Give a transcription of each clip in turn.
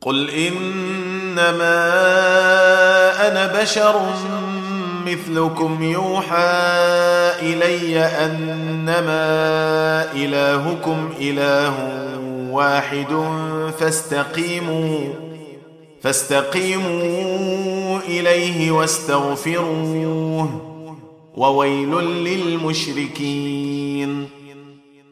قل إنما أنا بشر مثلكم يوحى إلي أنما إلهكم إله واحد فاستقيموا فاستقيموا إليه واستغفروه وويل للمشركين.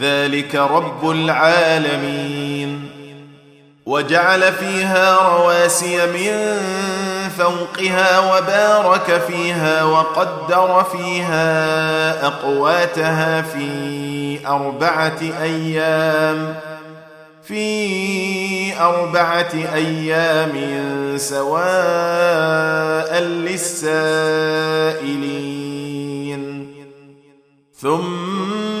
ذلك رب العالمين. وجعل فيها رواسي من فوقها وبارك فيها وقدر فيها أقواتها في أربعة أيام. في أربعة أيام سواء للسائلين. ثم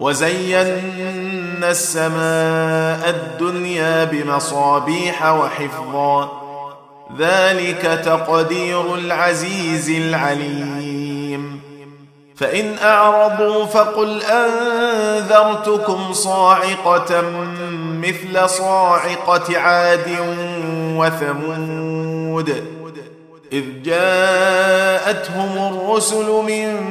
وزينا السماء الدنيا بمصابيح وحفظا. ذلك تقدير العزيز العليم. فإن أعرضوا فقل أنذرتكم صاعقة مثل صاعقة عاد وثمود. إذ جاءتهم الرسل من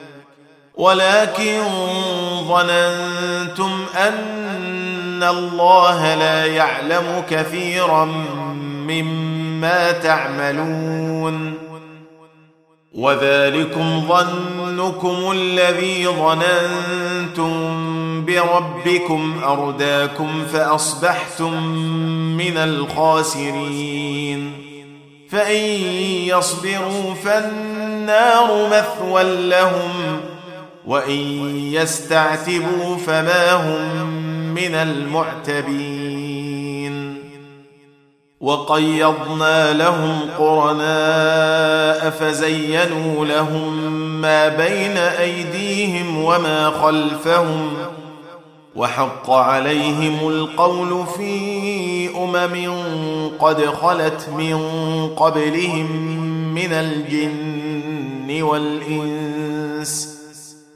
ولكن ظننتم أن الله لا يعلم كثيرا مما تعملون. وذلكم ظنكم الذي ظننتم بربكم أرداكم فأصبحتم من الخاسرين. فإن يصبروا فالنار مثوى لهم. وإن يستعتبوا فما هم من المعتبين. وقيضنا لهم قرناء فزينوا لهم ما بين أيديهم وما خلفهم وحق عليهم القول في أمم قد خلت من قبلهم من الجن والإنس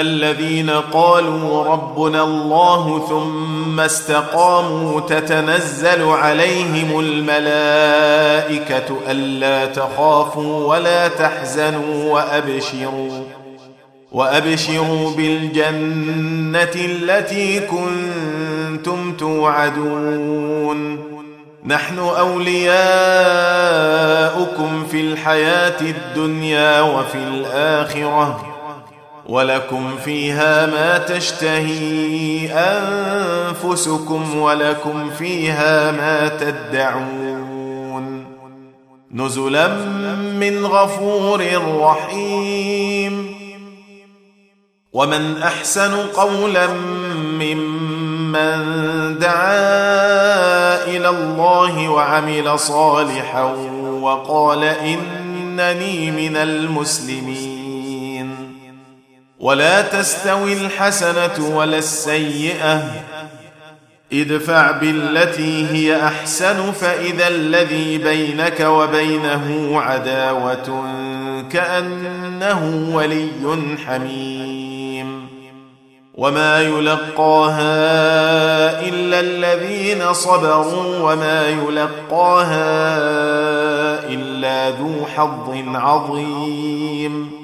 الذين قالوا ربنا الله ثم استقاموا تتنزل عليهم الملائكة ألا تخافوا ولا تحزنوا وأبشروا وأبشروا بالجنة التي كنتم توعدون نحن أولياؤكم في الحياة الدنيا وفي الآخرة ولكم فيها ما تشتهي أنفسكم ولكم فيها ما تدعون نزلا من غفور رحيم ومن أحسن قولا ممن دعا إلى الله وعمل صالحا وقال إنني من المسلمين ولا تستوي الحسنة ولا السيئة. ادفع بالتي هي أحسن فإذا الذي بينك وبينه عداوة كأنه ولي حميم. وما يلقاها إلا الذين صبروا وما يلقاها إلا ذو حظ عظيم.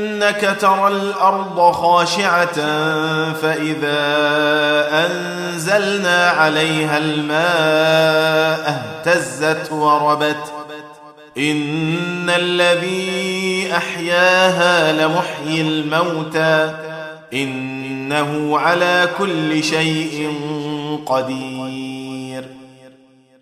إنك ترى الأرض خاشعة فإذا أنزلنا عليها الماء اهتزت وربت. إن الذي أحياها لمحيي الموتى. إنه على كل شيء قدير.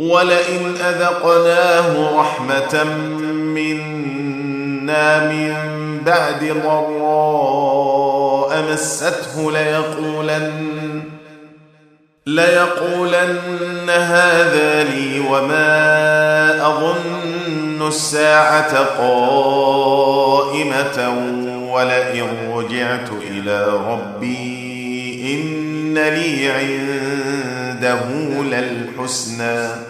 ولئن أذقناه رحمة منا من بعد ضراء مسته ليقولن ليقولن هذا لي وما أظن الساعة قائمة ولئن رجعت إلى ربي إن لي عنده للحسنى.